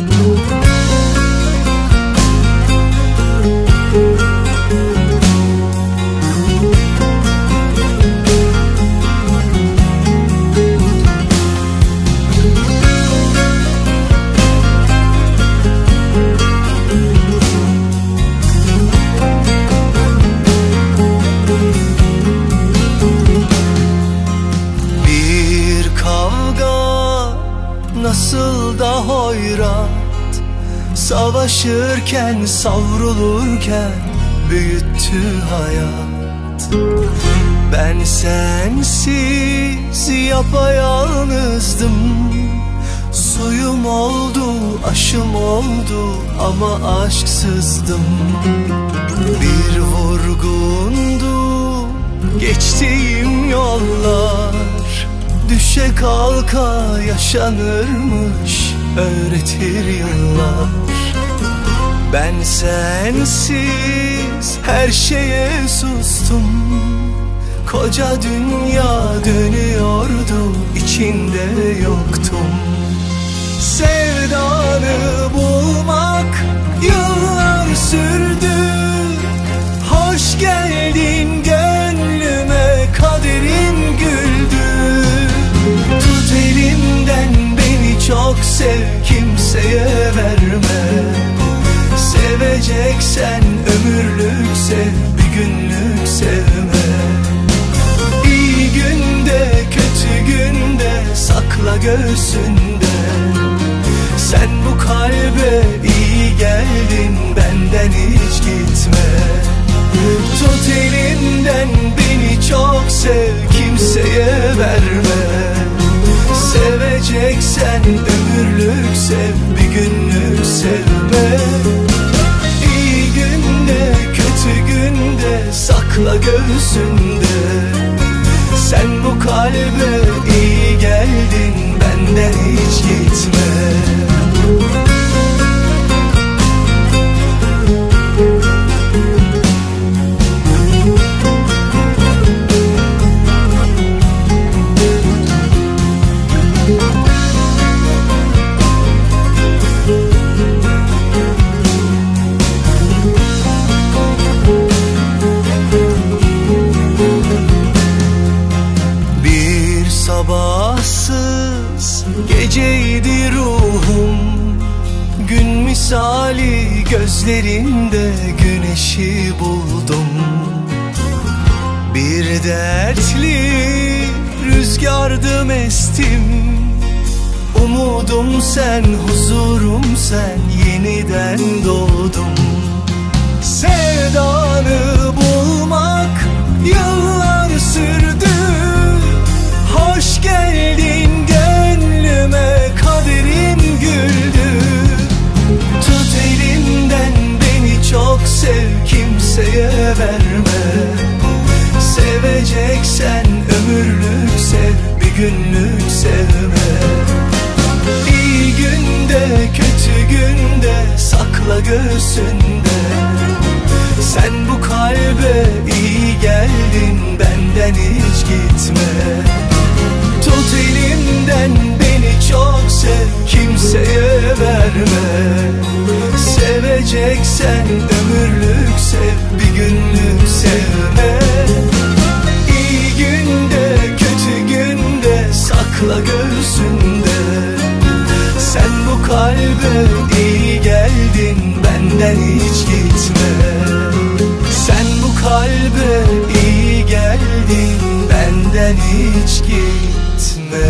Bir nasıl da hoyrat. Savaşırken savrulurken büyüttü hayat. Ben sensiz yapayalnızdım. Suyum oldu, aşım oldu ama aşksızdım. Bir vurgundu yollar Düşe kalka yaşanırmış öğretir yıllar. Ben sensiz her şeye sustum. Koca dünya dönüyordu içinde yoktum. Sevdanı bulmak yıllar sürdü. Hoş geldin göğsünde. Sen bu kalbe iyi geldin benden hiç gitme. Tut elimden beni çok sev kimseye verme. Seveceksen ömürlük sev bir günlük sevme. İyi günde kötü günde sakla göğsünde. Sen bu kalbe iyi geldin benden hiç gitme sabahsız geceydi ruhum. Gün misali gözlerinde güneşi buldum. Bir dertli rüzgardım estim Umudum sen, huzurum sen Yeniden doğdum. Sevdanı göğsünde. Sen bu kalbe iyi geldin benden hiç gitme. Tut elimden beni çok sev kimseye verme. Seveceksen ömürlük sev bir günlük sevme benden hiç gitme. Sen bu kalbe iyi geldin benden hiç gitme